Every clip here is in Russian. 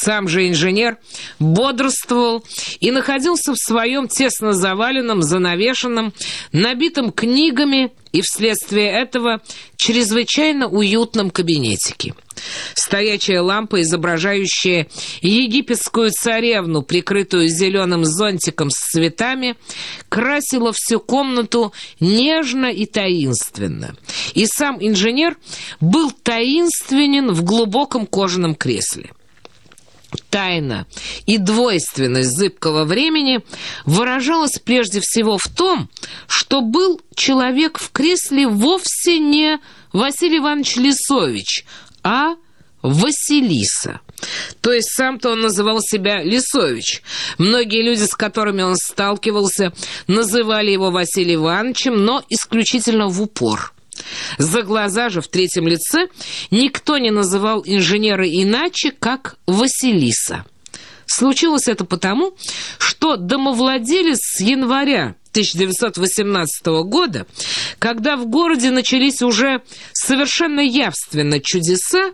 Сам же инженер бодрствовал и находился в своем тесно заваленном, занавешенном, набитом книгами и вследствие этого чрезвычайно уютном кабинетике. Стоячая лампа, изображающая египетскую царевну, прикрытую зеленым зонтиком с цветами, красила всю комнату нежно и таинственно. И сам инженер был таинственен в глубоком кожаном кресле. Тайна и двойственность зыбкого времени выражалась прежде всего в том, что был человек в кресле вовсе не Василий Иванович Лисович, а Василиса. То есть сам-то он называл себя Лисович. Многие люди, с которыми он сталкивался, называли его Василий Ивановичем, но исключительно в упор – за глаза же в третьем лице никто не называл инженера иначе, как Василиса. Случилось это потому, что домовладелец с января 1918 года, когда в городе начались уже совершенно явственно чудеса,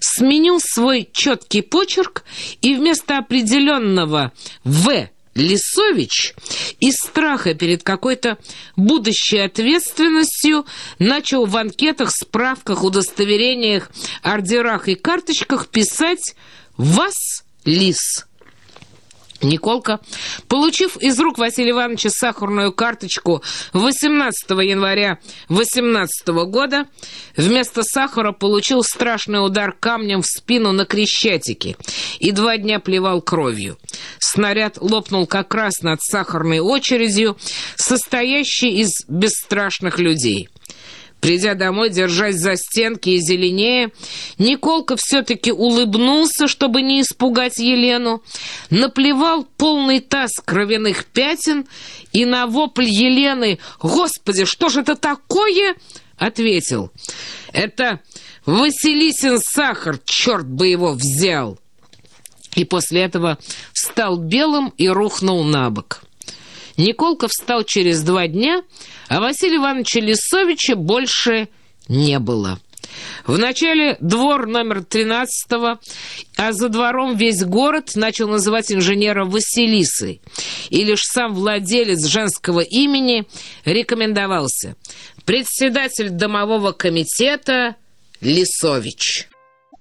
сменил свой четкий почерк и вместо определенного «В» Лисович из страха перед какой-то будущей ответственностью начал в анкетах, справках, удостоверениях, ордерах и карточках писать «Вас, Лис». Николка, получив из рук Василия Ивановича сахарную карточку 18 января 18 года, вместо сахара получил страшный удар камнем в спину на Крещатике и два дня плевал кровью. Снаряд лопнул как раз над сахарной очередью, состоящей из бесстрашных людей. Придя домой, держась за стенки и зеленее, Николка все-таки улыбнулся, чтобы не испугать Елену, наплевал полный таз кровяных пятен и на вопль Елены «Господи, что же это такое?» ответил «Это Василисин сахар, черт бы его взял!» И после этого стал белым и рухнул на бок. Николка встал через два дня, а Василия Ивановича Лисовича больше не было. Вначале двор номер 13 а за двором весь город начал называть инженера Василисой. И лишь сам владелец женского имени рекомендовался. Председатель домового комитета Лисович.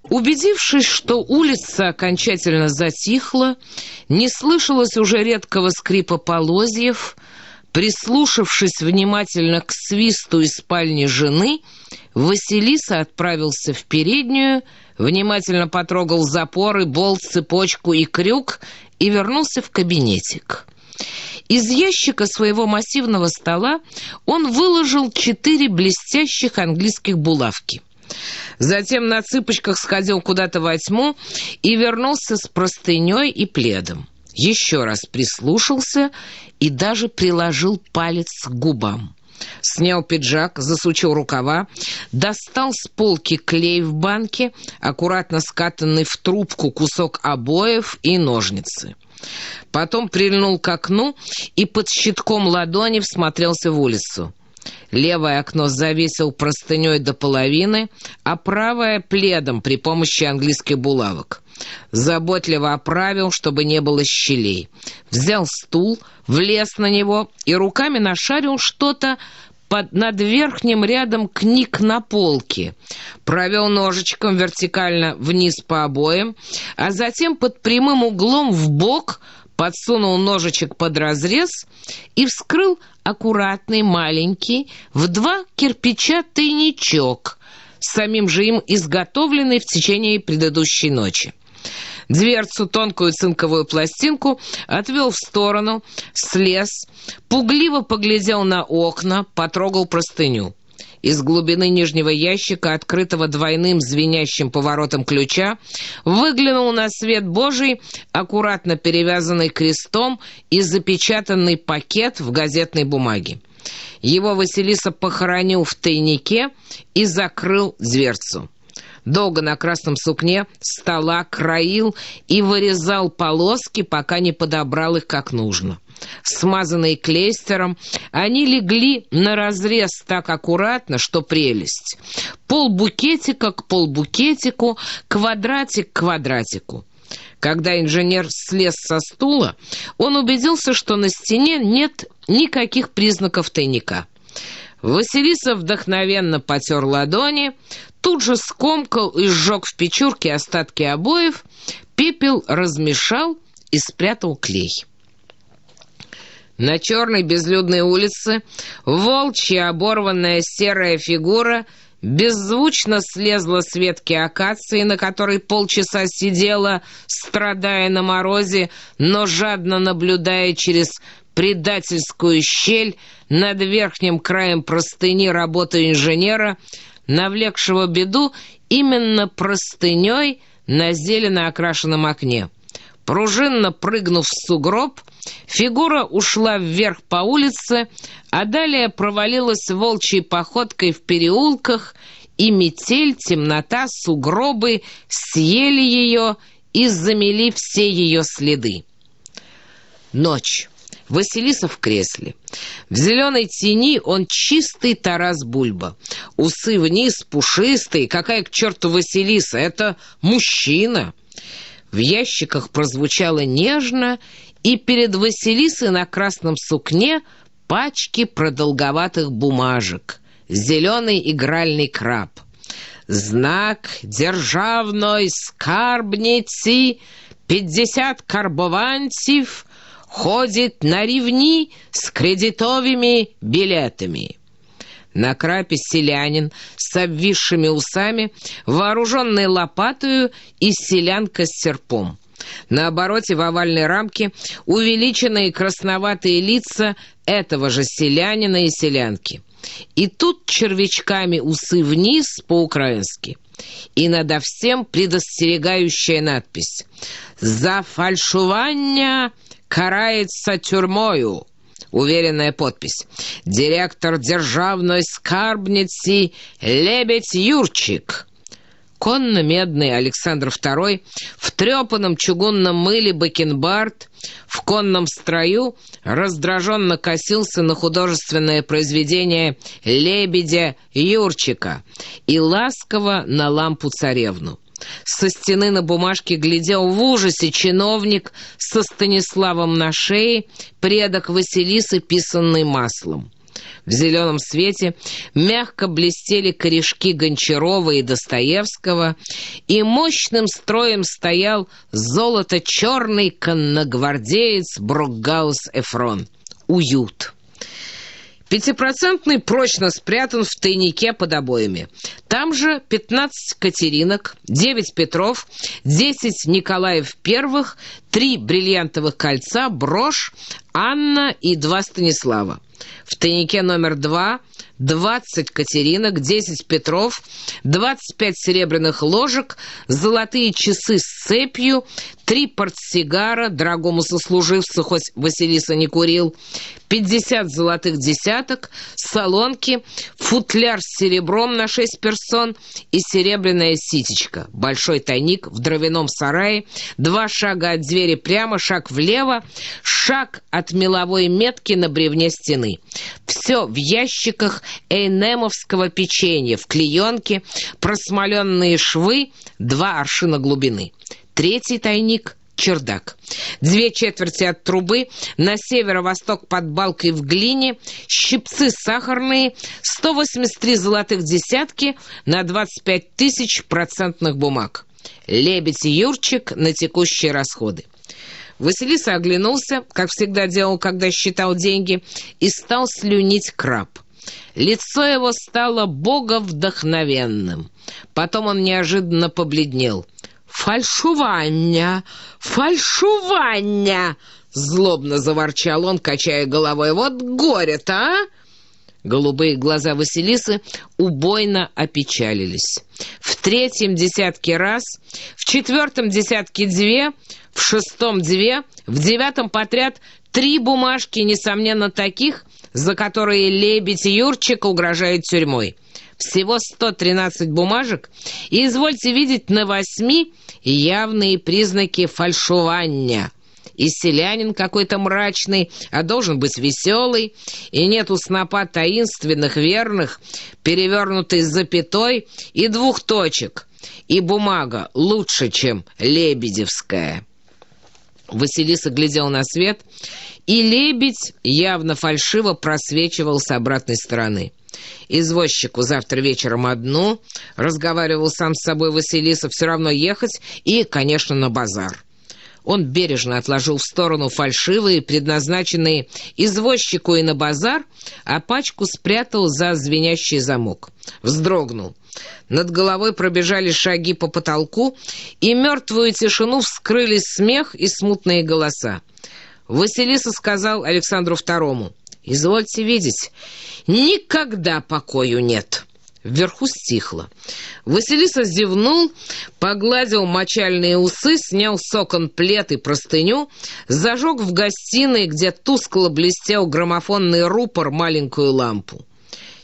Убедившись, что улица окончательно затихла, не слышалось уже редкого скрипа полозьев, прислушавшись внимательно к свисту из спальни жены, Василиса отправился в переднюю, внимательно потрогал запоры, болт, цепочку и крюк и вернулся в кабинетик. Из ящика своего массивного стола он выложил четыре блестящих английских булавки – Затем на цыпочках сходил куда-то во тьму и вернулся с простыней и пледом. Еще раз прислушался и даже приложил палец к губам. Снял пиджак, засучил рукава, достал с полки клей в банке, аккуратно скатанный в трубку кусок обоев и ножницы. Потом прильнул к окну и под щитком ладони всмотрелся в улицу. Левое окно завесил простыней до половины, а правое — пледом при помощи английских булавок. Заботливо оправил, чтобы не было щелей. Взял стул, влез на него и руками нашарил что-то под, над верхним рядом книг на полке. Провел ножичком вертикально вниз по обоям, а затем под прямым углом в бок подсунул ножичек под разрез и вскрыл аккуратный, маленький, в два кирпича тайничок, самим же им изготовленный в течение предыдущей ночи. Дверцу, тонкую цинковую пластинку, отвел в сторону, слез, пугливо поглядел на окна, потрогал простыню. Из глубины нижнего ящика, открытого двойным звенящим поворотом ключа, выглянул на свет Божий аккуратно перевязанный крестом и запечатанный пакет в газетной бумаге. Его Василиса похоронил в тайнике и закрыл дверцу. Долго на красном сукне стола краил и вырезал полоски, пока не подобрал их как нужно смазанные клейстером, они легли на разрез так аккуратно, что прелесть. Полбукетика к полбукетику, квадратик к квадратику. Когда инженер слез со стула, он убедился, что на стене нет никаких признаков тайника. Василиса вдохновенно потер ладони, тут же скомкал и сжег в печурке остатки обоев, пепел размешал и спрятал клей. На черной безлюдной улице волчья оборванная серая фигура беззвучно слезла с ветки акации, на которой полчаса сидела, страдая на морозе, но жадно наблюдая через предательскую щель над верхним краем простыни работы инженера, навлекшего беду именно простыней на зелено окрашенном окне. Пружинно прыгнув в сугроб, фигура ушла вверх по улице, а далее провалилась волчьей походкой в переулках, и метель, темнота, сугробы съели ее и замели все ее следы. Ночь. Василиса в кресле. В зеленой тени он чистый Тарас Бульба. Усы вниз, пушистые. Какая к черту Василиса? Это мужчина. В ящиках прозвучало нежно, и перед Василисой на красном сукне пачки продолговатых бумажек. Зеленый игральный краб. Знак державной скарбницы, пятьдесят карбованцев, ходит на ревни с кредитовыми билетами. На крапе селянин с обвисшими усами, вооруженный лопатою и селянка с серпом. На обороте в овальной рамке увеличенные красноватые лица этого же селянина и селянки. И тут червячками усы вниз по-украински. И надо всем предостерегающая надпись «За фальшування карается тюрмою». Уверенная подпись. Директор державной скарбницы Лебедь Юрчик. Конно-медный Александр II в трепанном чугунном мыле бакенбард в конном строю раздраженно косился на художественное произведение «Лебедя Юрчика» и ласково на лампу-царевну. Со стены на бумажке глядел в ужасе чиновник со Станиславом на шее, предок Василисы, писанный маслом. В зеленом свете мягко блестели корешки Гончарова и Достоевского, и мощным строем стоял золото-черный конногвардеец Брокгаус Эфрон. Уют. Пятипроцентный прочно спрятан в тайнике под обоями. Там же 15 Катеринок, 9 Петров, 10 Николаев Первых, 3 бриллиантовых кольца, брошь, Анна и 2 Станислава. В тайнике номер 2 20 Катеринок, 10 Петров, 25 серебряных ложек, золотые часы с цепью, три портсигара, дорогому сослуживцу, хоть Василиса не курил, 50 золотых десяток, солонки, футляр с серебром на 6 персон и серебряная ситечка. Большой тайник в дровяном сарае, два шага от двери прямо, шаг влево, шаг от меловой метки на бревне стены. Все в ящиках эйнемовского печенья, в клеенке, просмоленные швы, два аршина глубины. Третий тайник — чердак. Две четверти от трубы, на северо-восток под балкой в глине, щипцы сахарные, 183 золотых десятки на 25 тысяч процентных бумаг. Лебедь и Юрчик на текущие расходы. Василиса оглянулся, как всегда делал, когда считал деньги, и стал слюнить краб. Лицо его стало боговдохновенным. Потом он неожиданно побледнел. «Фальшування! Фальшування!» Злобно заворчал он, качая головой. «Вот горе-то, а!» Голубые глаза Василисы убойно опечалились. В третьем десятке раз, в четвертом десятке две, в шестом две, в девятом подряд три бумажки, несомненно, таких, за которые лебедь Юрчик угрожает тюрьмой. Всего 113 бумажек, и извольте видеть на восьми явные признаки фальшивания. И селянин какой-то мрачный, а должен быть веселый, и нету снопа таинственных, верных, перевернутой запятой и двух точек — и бумага лучше, чем лебедевская». Василиса глядел на свет, и лебедь явно фальшиво просвечивал с обратной стороны. «Извозчику завтра вечером одну», — разговаривал сам с собой Василиса, — «все равно ехать и, конечно, на базар». Он бережно отложил в сторону фальшивые, предназначенные извозчику и на базар, а пачку спрятал за звенящий замок. Вздрогнул. Над головой пробежали шаги по потолку, и мертвую тишину вскрыли смех и смутные голоса. Василиса сказал Александру Второму, «Извольте видеть, никогда покою нет». Вверху стихло. Василиса зевнул, погладил мочальные усы, снял с окон плед и простыню, зажег в гостиной, где тускло блестел граммофонный рупор, маленькую лампу.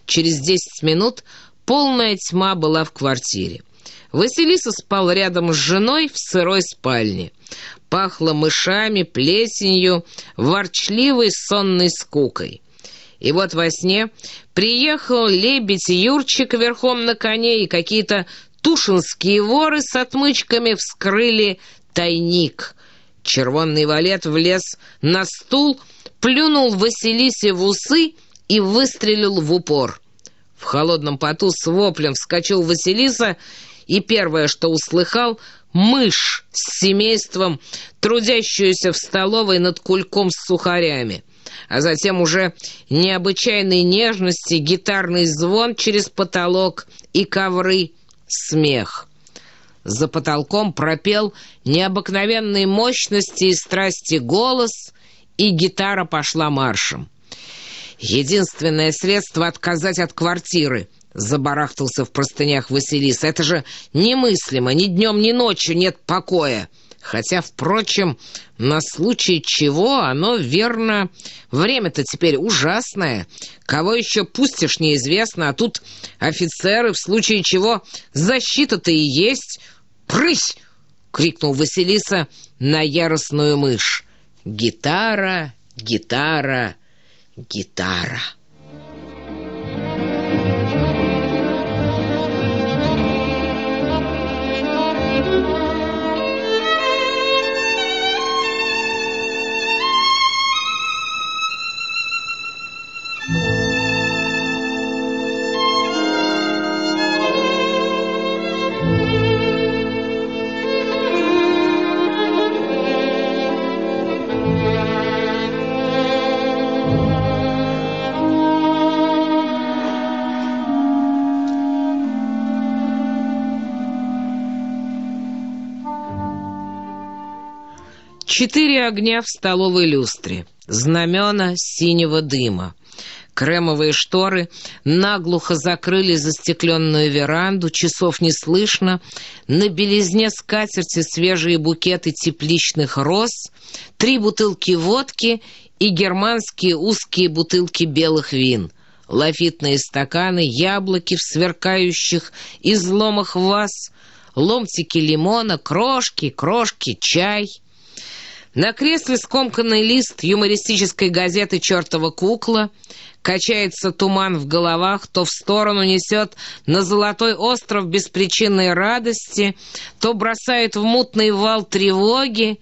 Через десять минут полная тьма была в квартире. Василиса спал рядом с женой в сырой спальне. Пахло мышами, плесенью, ворчливой сонной скукой. И вот во сне приехал лебедь Юрчик верхом на коне, и какие-то тушинские воры с отмычками вскрыли тайник. Червонный валет влез на стул, плюнул Василисе в усы и выстрелил в упор. В холодном поту с воплем вскочил Василиса, и первое, что услыхал, мышь с семейством, трудящуюся в столовой над кульком с сухарями а затем уже необычайной нежности гитарный звон через потолок и ковры смех. За потолком пропел необыкновенной мощности и страсти голос, и гитара пошла маршем. Единственное средство отказать от квартиры — забарахтался в простынях Василис. «Это же немыслимо! Ни днем, ни ночью нет покоя!» Хотя, впрочем, на случай чего оно верно. Время-то теперь ужасное. Кого еще пустишь, неизвестно. А тут офицеры, в случае чего защита-то и есть. «Прысь!» — крикнул Василиса на яростную мышь. «Гитара, гитара, гитара!» Четыре огня в столовой люстре, знамена синего дыма. Кремовые шторы наглухо закрыли застекленную веранду, часов не слышно, на белизне скатерти свежие букеты тепличных роз, три бутылки водки и германские узкие бутылки белых вин, лафитные стаканы, яблоки в сверкающих изломах ваз, ломтики лимона, крошки, крошки, чай — на кресле скомканный лист юмористической газеты «Чертова кукла», качается туман в головах, то в сторону несет на золотой остров беспричинной радости, то бросает в мутный вал тревоги,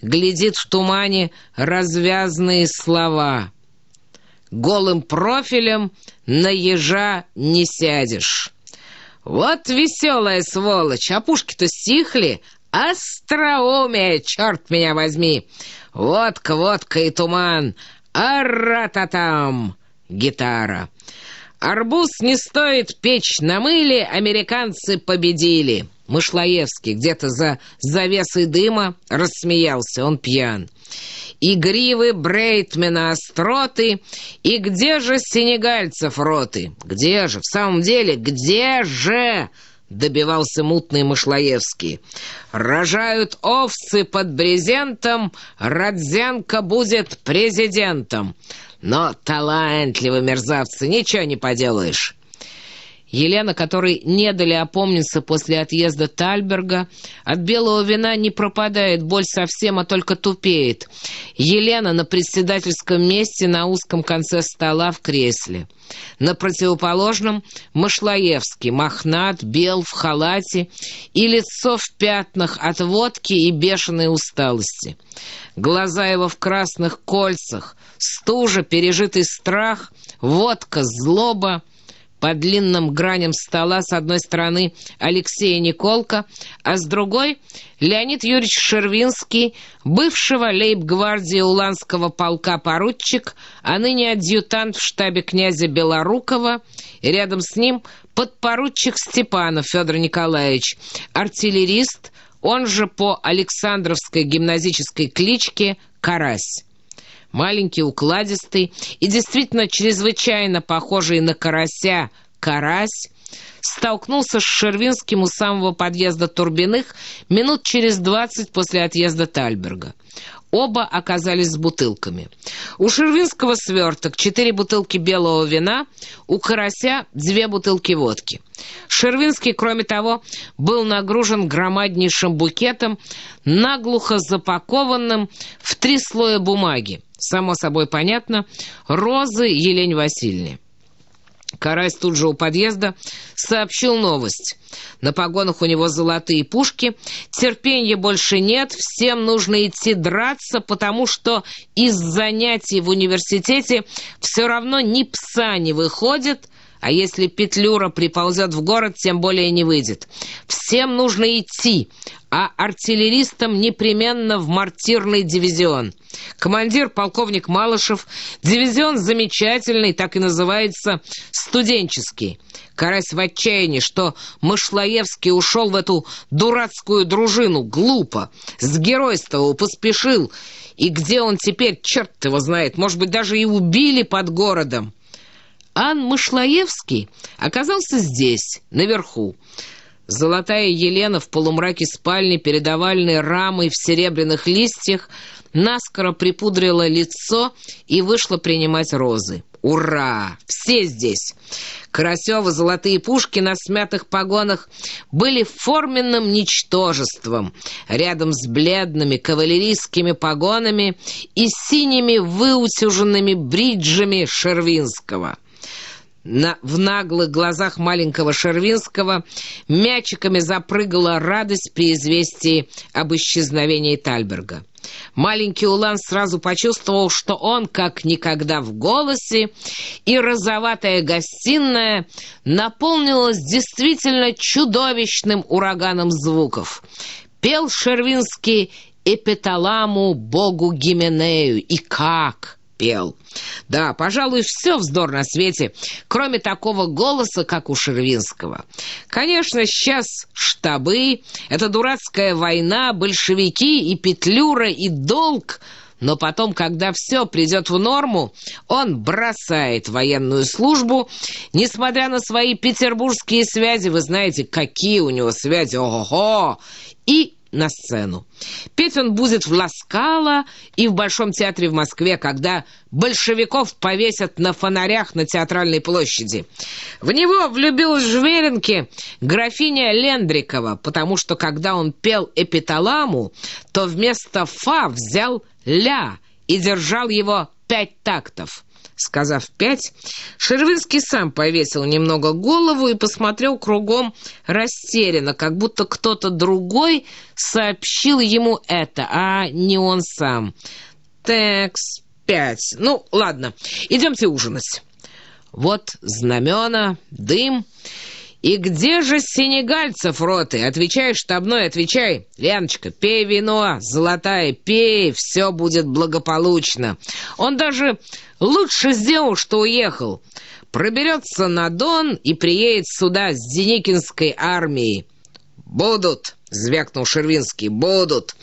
глядит в тумане развязные слова. Голым профилем на ежа не сядешь. Вот веселая сволочь, а пушки-то стихли, Остроумие, черт меня возьми! Водка, водка и туман! Арататам! Гитара. Арбуз не стоит печь на мыле, американцы победили. Мышлоевский где-то за завесой дыма рассмеялся, он пьян. И гривы Брейтмена остроты, и где же сенегальцев роты? Где же, в самом деле, где же? — добивался мутный Мышлоевский. «Рожают овцы под брезентом, Родзянко будет президентом. Но талантливые мерзавцы, ничего не поделаешь». Елена, которой не дали опомниться после отъезда Тальберга, от белого вина не пропадает боль совсем, а только тупеет. Елена на председательском месте на узком конце стола в кресле. На противоположном — Машлаевский, мохнат, бел, в халате и лицо в пятнах от водки и бешеной усталости. Глаза его в красных кольцах, стужа, пережитый страх, водка, злоба — по длинным граням стола с одной стороны Алексея Николка, а с другой — Леонид Юрьевич Шервинский, бывшего лейб-гвардии Уланского полка поручик, а ныне адъютант в штабе князя Белорукова, и рядом с ним подпоручик Степанов Федор Николаевич, артиллерист, он же по Александровской гимназической кличке Карась маленький, укладистый и действительно чрезвычайно похожий на карася карась, столкнулся с Шервинским у самого подъезда Турбиных минут через двадцать после отъезда Тальберга. Оба оказались с бутылками. У Шервинского сверток четыре бутылки белого вина, у Карася две бутылки водки. Шервинский, кроме того, был нагружен громаднейшим букетом, наглухо запакованным в три слоя бумаги, само собой понятно, розы Елене Васильевне. Карась тут же у подъезда сообщил новость. На погонах у него золотые пушки, терпения больше нет, всем нужно идти драться, потому что из занятий в университете все равно ни пса не выходит, а если Петлюра приползет в город, тем более не выйдет. Всем нужно идти, а артиллеристам непременно в мартирный дивизион. Командир полковник Малышев, дивизион замечательный, так и называется, студенческий. Карась в отчаянии, что Мышлоевский ушел в эту дурацкую дружину, глупо, сгеройствовал, поспешил. И где он теперь, черт его знает, может быть, даже и убили под городом. Ан Мышлоевский оказался здесь, наверху. Золотая Елена в полумраке спальни перед овальной рамой в серебряных листьях наскоро припудрила лицо и вышла принимать розы. Ура! Все здесь! Карасева золотые пушки на смятых погонах были форменным ничтожеством рядом с бледными кавалерийскими погонами и синими выутюженными бриджами Шервинского на, в наглых глазах маленького Шервинского мячиками запрыгала радость при известии об исчезновении Тальберга. Маленький Улан сразу почувствовал, что он как никогда в голосе, и розоватая гостиная наполнилась действительно чудовищным ураганом звуков. Пел Шервинский эпиталаму богу Гименею, и как пел! Да, пожалуй, все вздор на свете, кроме такого голоса, как у Шервинского. Конечно, сейчас штабы, эта дурацкая война, большевики и Петлюра, и долг... Но потом, когда все придет в норму, он бросает военную службу, несмотря на свои петербургские связи, вы знаете, какие у него связи, ого-го, и на сцену. Петь он будет в Ласкало и в Большом театре в Москве, когда большевиков повесят на фонарях на Театральной площади. В него влюбилась жверенки графиня Лендрикова, потому что, когда он пел «Эпиталаму», то вместо «фа» взял «ля» и держал его пять тактов. Сказав пять, Шервинский сам повесил немного голову и посмотрел кругом растерянно, как будто кто-то другой сообщил ему это, а не он сам. «Текс, пять. Ну, ладно, идемте ужинать». Вот знамена, дым... «И где же сенегальцев роты? Отвечай, штабной, отвечай. Леночка, пей вино, золотая, пей, все будет благополучно. Он даже лучше сделал, что уехал. Проберется на Дон и приедет сюда с Деникинской армией. Будут!» — звякнул Шервинский. «Будут!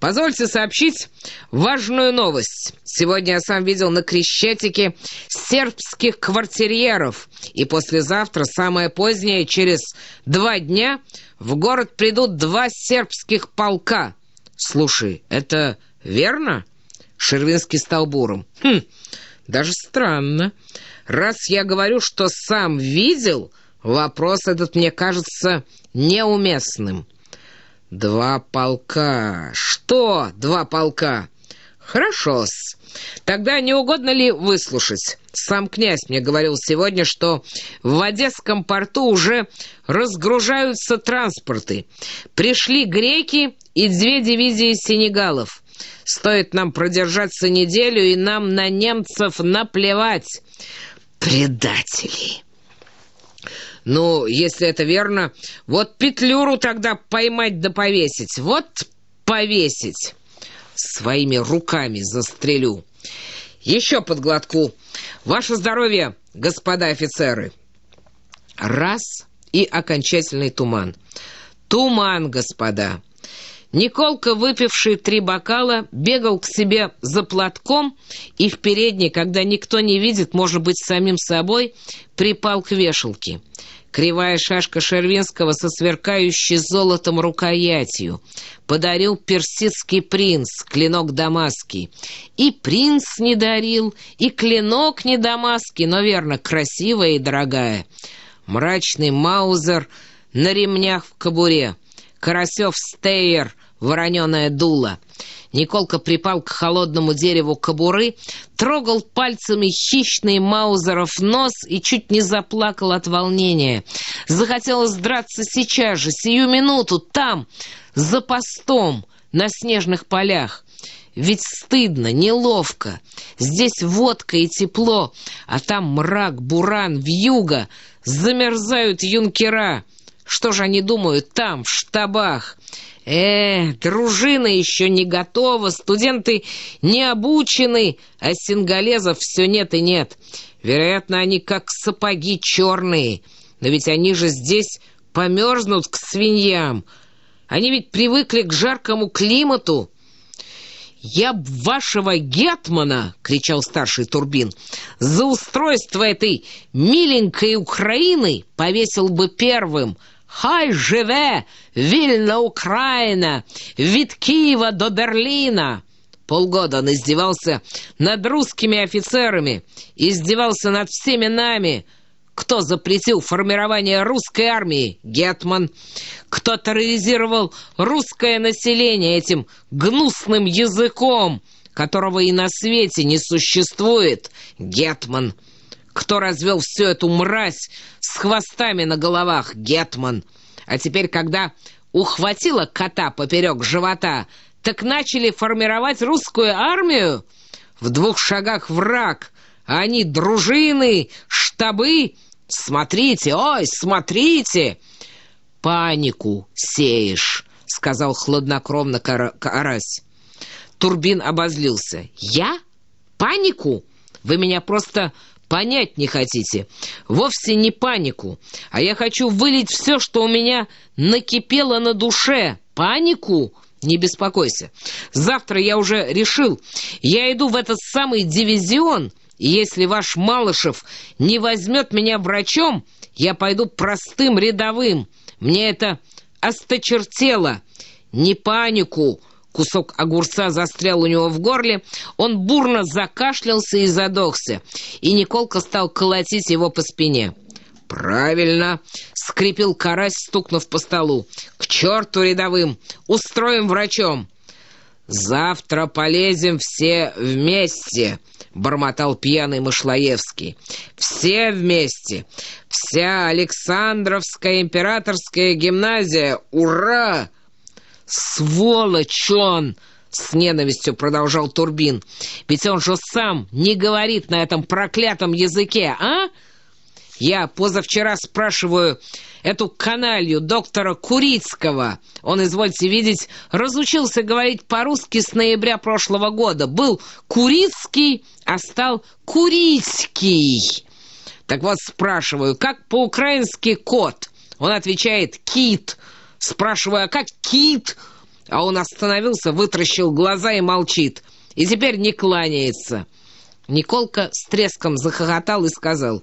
Позвольте сообщить важную новость. Сегодня я сам видел на Крещатике сербских квартирьеров, и послезавтра, самое позднее, через два дня, в город придут два сербских полка. Слушай, это верно?» Шервинский стал буром. «Хм, даже странно. Раз я говорю, что сам видел, Вопрос этот мне кажется неуместным. Два полка. Что два полка? Хорошо-с. Тогда не угодно ли выслушать? Сам князь мне говорил сегодня, что в Одесском порту уже разгружаются транспорты. Пришли греки и две дивизии сенегалов. Стоит нам продержаться неделю, и нам на немцев наплевать. Предатели! Ну, если это верно, вот Петлюру тогда поймать да повесить. Вот повесить. Своими руками застрелю. Еще под глотку. Ваше здоровье, господа офицеры. Раз и окончательный туман. Туман, господа. Николка, выпивший три бокала, бегал к себе за платком и в передней, когда никто не видит, может быть, самим собой, припал к вешалке. Кривая шашка Шервинского со сверкающей золотом рукоятью. Подарил персидский принц, клинок дамасский. И принц не дарил, и клинок не дамасский, но, верно, красивая и дорогая. Мрачный маузер на ремнях в кобуре. Карасев стейер, вороненое дуло. Николка припал к холодному дереву кобуры, трогал пальцами хищный Маузеров нос и чуть не заплакал от волнения. Захотелось драться сейчас же, сию минуту, там, за постом, на снежных полях. Ведь стыдно, неловко. Здесь водка и тепло, а там мрак, буран, вьюга. Замерзают юнкера. Что же они думают там, в штабах? Э, дружина еще не готова, студенты не обучены, а сингалезов все нет и нет. Вероятно, они как сапоги черные, но ведь они же здесь померзнут к свиньям. Они ведь привыкли к жаркому климату. «Я б вашего гетмана!» — кричал старший Турбин. «За устройство этой миленькой Украины повесил бы первым!» Хай живе вільна Україна від Киева до Берлина!» Полгода он издевался над русскими офицерами, издевался над всеми нами. Кто запретил формирование русской армии? Гетман. Кто терроризировал русское население этим гнусным языком, которого и на свете не существует? Гетман. Кто развел всю эту мразь с хвостами на головах? Гетман. А теперь, когда ухватила кота поперек живота, так начали формировать русскую армию? В двух шагах враг, а они дружины, штабы. Смотрите, ой, смотрите! Панику сеешь, сказал хладнокровно Карась. Турбин обозлился. Я? Панику? Вы меня просто Понять не хотите. Вовсе не панику. А я хочу вылить все, что у меня накипело на душе. Панику? Не беспокойся. Завтра я уже решил. Я иду в этот самый дивизион, и если ваш Малышев не возьмет меня врачом, я пойду простым рядовым. Мне это осточертело. Не панику, Кусок огурца застрял у него в горле, он бурно закашлялся и задохся, и Николка стал колотить его по спине. «Правильно!» — скрипел карась, стукнув по столу. «К черту рядовым! Устроим врачом!» «Завтра полезем все вместе!» — бормотал пьяный Мышлоевский. «Все вместе! Вся Александровская императорская гимназия! Ура!» «Сволочь он!» — с ненавистью продолжал Турбин. «Ведь он же сам не говорит на этом проклятом языке, а? Я позавчера спрашиваю эту каналью доктора Курицкого. Он, извольте видеть, разучился говорить по-русски с ноября прошлого года. Был Курицкий, а стал Курицкий. Так вот спрашиваю, как по-украински кот?» Он отвечает «кит». Спрашиваю, а как кит? А он остановился, вытращил глаза и молчит. И теперь не кланяется. Николка с треском захохотал и сказал...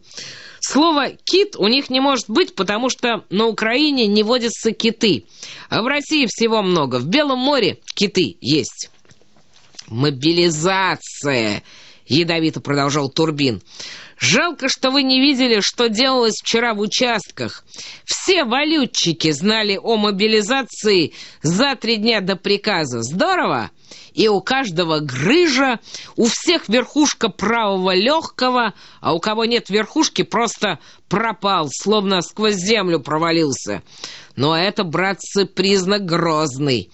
Слово «кит» у них не может быть, потому что на Украине не водятся киты. А в России всего много. В Белом море киты есть. «Мобилизация!» — ядовито продолжал Турбин. Жалко, что вы не видели, что делалось вчера в участках. Все валютчики знали о мобилизации за три дня до приказа. Здорово! И у каждого грыжа, у всех верхушка правого легкого, а у кого нет верхушки, просто пропал, словно сквозь землю провалился. Но это, братцы, признак грозный.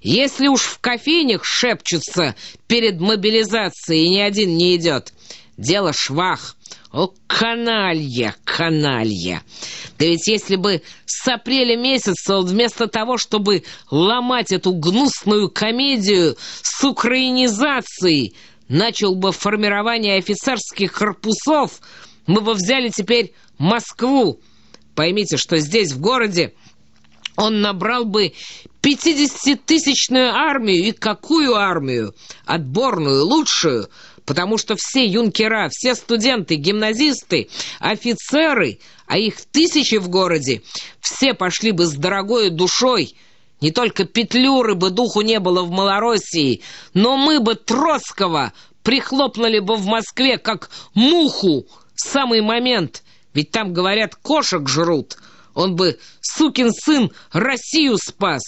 Если уж в кофейнях шепчутся перед мобилизацией, и ни один не идет, дело швах. О, каналья, каналья! Да ведь если бы с апреля месяца вместо того, чтобы ломать эту гнусную комедию с украинизацией, начал бы формирование офицерских корпусов, мы бы взяли теперь Москву. Поймите, что здесь, в городе, он набрал бы 50-тысячную армию. И какую армию? Отборную, лучшую – потому что все юнкера, все студенты, гимназисты, офицеры, а их тысячи в городе, все пошли бы с дорогой душой. Не только Петлюры бы духу не было в Малороссии, но мы бы Троцкого прихлопнули бы в Москве, как муху, самый момент. Ведь там, говорят, кошек жрут. Он бы, сукин сын, Россию спас».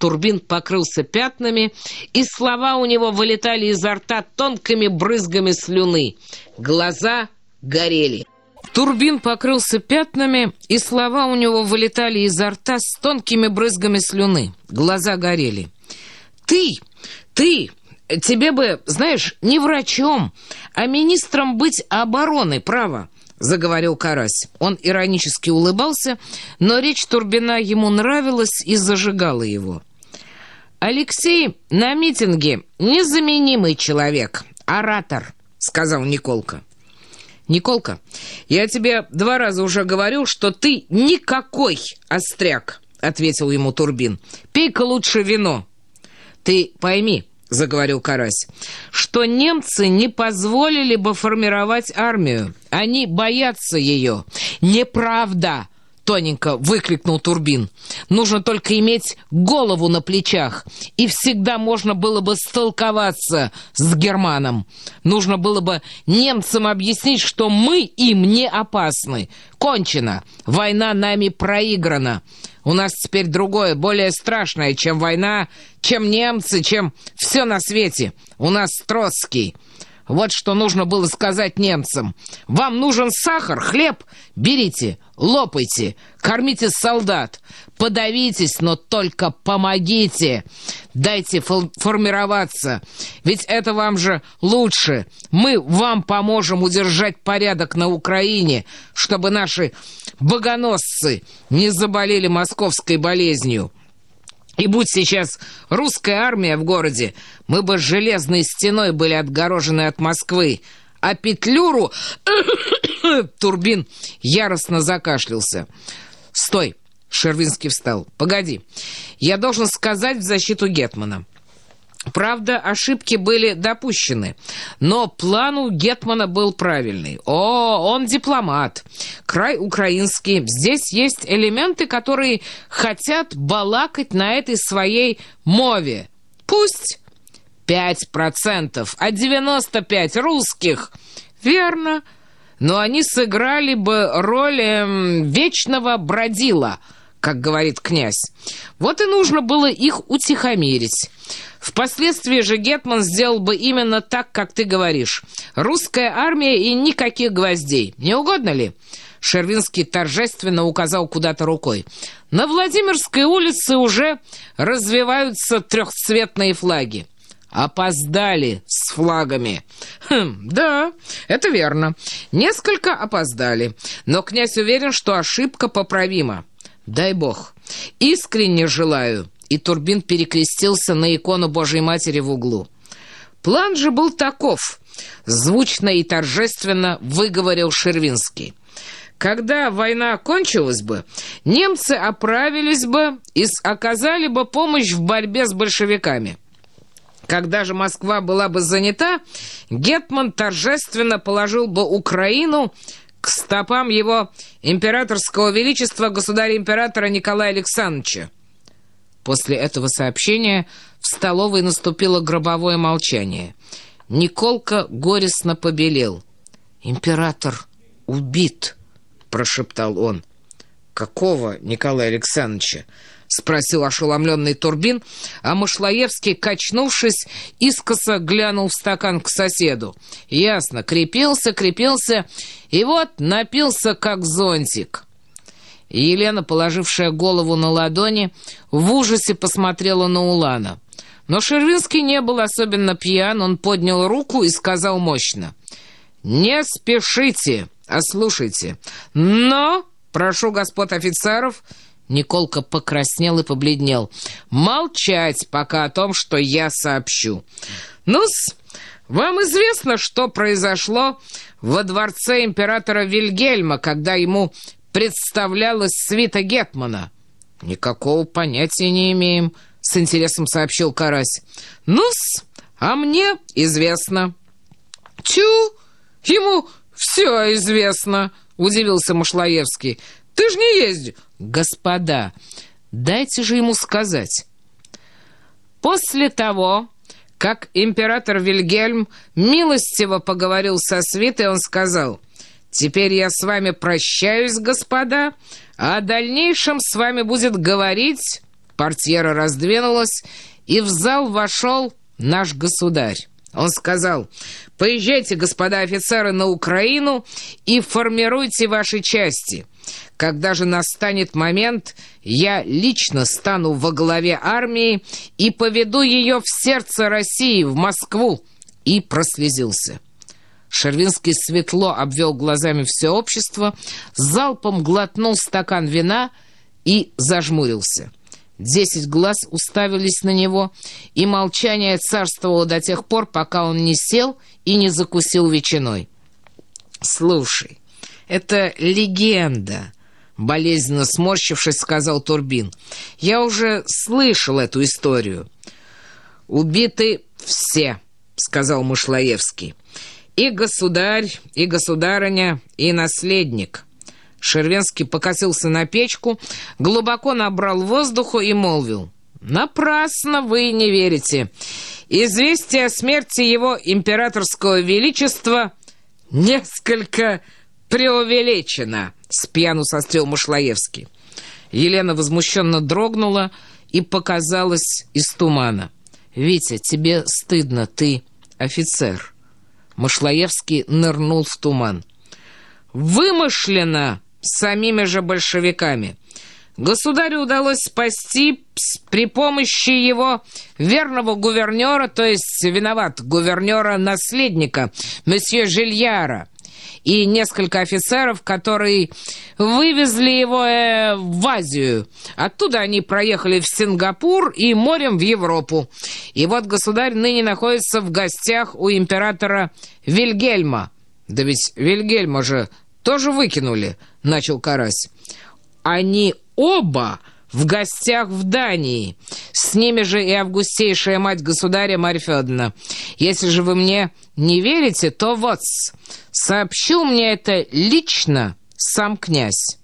Турбин покрылся пятнами, и слова у него вылетали изо рта тонкими брызгами слюны. Глаза горели. Турбин покрылся пятнами, и слова у него вылетали изо рта с тонкими брызгами слюны. Глаза горели. «Ты! Ты! Тебе бы, знаешь, не врачом, а министром быть обороны, право!» заговорил Карась. Он иронически улыбался, но речь Турбина ему нравилась и зажигала его. «Алексей на митинге незаменимый человек, оратор», — сказал Николка. «Николка, я тебе два раза уже говорю, что ты никакой остряк», — ответил ему Турбин. «Пей-ка лучше вино». «Ты пойми», — заговорил Карась, «что немцы не позволили бы формировать армию. Они боятся ее». «Неправда!» Тоненько выкрикнул Турбин. «Нужно только иметь голову на плечах, и всегда можно было бы столковаться с Германом. Нужно было бы немцам объяснить, что мы им не опасны. Кончено. Война нами проиграна. У нас теперь другое, более страшное, чем война, чем немцы, чем все на свете. У нас Троцкий». Вот что нужно было сказать немцам. Вам нужен сахар, хлеб? Берите, лопайте, кормите солдат. Подавитесь, но только помогите. Дайте формироваться. Ведь это вам же лучше. Мы вам поможем удержать порядок на Украине, чтобы наши богоносцы не заболели московской болезнью. И будь сейчас русская армия в городе, мы бы железной стеной были отгорожены от Москвы. А Петлюру... Турбин яростно закашлялся. «Стой!» — Шервинский встал. «Погоди. Я должен сказать в защиту Гетмана. Правда, ошибки были допущены, но план у Гетмана был правильный. О, он дипломат, край украинский. Здесь есть элементы, которые хотят балакать на этой своей мове. Пусть пять процентов, а девяносто пять русских. Верно, но они сыграли бы роль эм, вечного бродила, как говорит князь. Вот и нужно было их утихомирить. Впоследствии же Гетман сделал бы именно так, как ты говоришь. Русская армия и никаких гвоздей. Не угодно ли?» Шервинский торжественно указал куда-то рукой. «На Владимирской улице уже развиваются трехцветные флаги». «Опоздали с флагами». «Хм, да, это верно. Несколько опоздали. Но князь уверен, что ошибка поправима. Дай бог. Искренне желаю» и Турбин перекрестился на икону Божьей Матери в углу. План же был таков, звучно и торжественно выговорил Шервинский. Когда война кончилась бы, немцы оправились бы и оказали бы помощь в борьбе с большевиками. Когда же Москва была бы занята, Гетман торжественно положил бы Украину к стопам его императорского величества государя-императора Николая Александровича. После этого сообщения в столовой наступило гробовое молчание. Николка горестно побелел. «Император убит», — прошептал он. «Какого Николая Александровича?» — спросил ошеломленный Турбин, а Машлаевский, качнувшись, искоса глянул в стакан к соседу. Ясно, крепился, крепился, и вот напился, как зонтик. Елена, положившая голову на ладони, в ужасе посмотрела на Улана. Но Шервинский не был особенно пьян, он поднял руку и сказал мощно. «Не спешите, а слушайте. Но, прошу господ офицеров...» Николка покраснел и побледнел. «Молчать пока о том, что я сообщу. Ну-с, вам известно, что произошло во дворце императора Вильгельма, когда ему представлялась свита Гетмана?» «Никакого понятия не имеем», — с интересом сообщил Карась. «Ну-с, а мне известно». «Тю, ему все известно», — удивился Машлаевский. «Ты ж не ездишь». «Господа, дайте же ему сказать». После того, как император Вильгельм милостиво поговорил со свитой, он сказал, «Теперь я с вами прощаюсь, господа, а о дальнейшем с вами будет говорить Портьера раздвинулась, и в зал вошел наш государь. Он сказал, «Поезжайте, господа офицеры, на Украину и формируйте ваши части. Когда же настанет момент, я лично стану во главе армии и поведу ее в сердце России, в Москву». И прослезился. Шервинский светло обвел глазами все общество, залпом глотнул стакан вина и зажмурился. Десять глаз уставились на него, и молчание царствовало до тех пор, пока он не сел и не закусил ветчиной. «Слушай, это легенда», — болезненно сморщившись, сказал Турбин. «Я уже слышал эту историю». «Убиты все», — сказал Мышлоевский. «И государь, и государыня, и наследник». Шервенский покосился на печку, глубоко набрал воздуху и молвил. «Напрасно вы не верите. Известие о смерти его императорского величества несколько преувеличено», — спьяну сострел Мышлоевский. Елена возмущенно дрогнула и показалась из тумана. «Витя, тебе стыдно, ты офицер». Мышлоевский нырнул в туман. «Вымышленно!» Самими же большевиками. Государю удалось спасти при помощи его верного гувернера, то есть виноват гувернера-наследника, месье Жильяра, и несколько офицеров, которые вывезли его э, в Азию. Оттуда они проехали в Сингапур и морем в Европу. И вот государь ныне находится в гостях у императора Вильгельма. Да ведь Вильгельма же тоже выкинули», — начал Карась. «Они оба в гостях в Дании. С ними же и августейшая мать государя Марья Федоровна. Если же вы мне не верите, то вот, сообщил мне это лично сам князь».